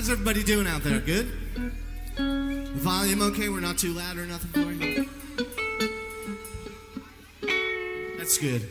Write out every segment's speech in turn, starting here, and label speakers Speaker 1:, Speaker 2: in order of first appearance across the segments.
Speaker 1: How's everybody doing out there? Good? Volume okay? We're not too loud or nothing for you? That's good.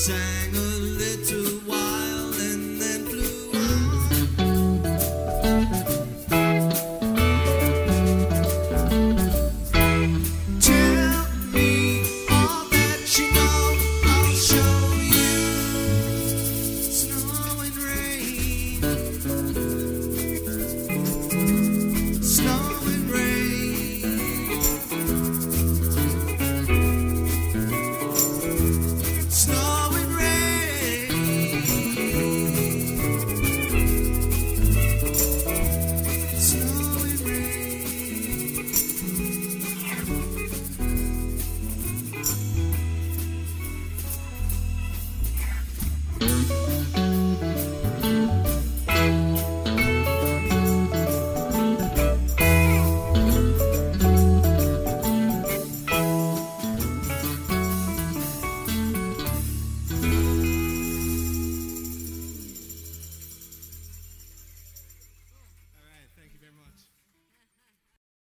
Speaker 2: sang